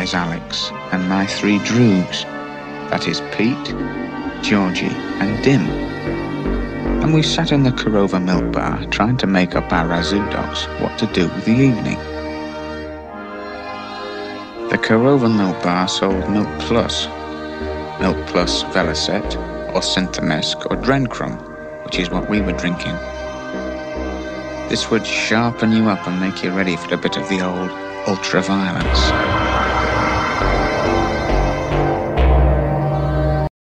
is Alex, and my three droogs. That is Pete, Georgie, and Dim. And we sat in the Korova milk bar trying to make up our Rassoodocks what to do with the evening. The Korova milk bar sold Milk Plus, Milk Plus Vellocet, or Synthemesc, or Drencrom, which is what we were drinking. This would sharpen you up and make you ready for a bit of the old ultra violence.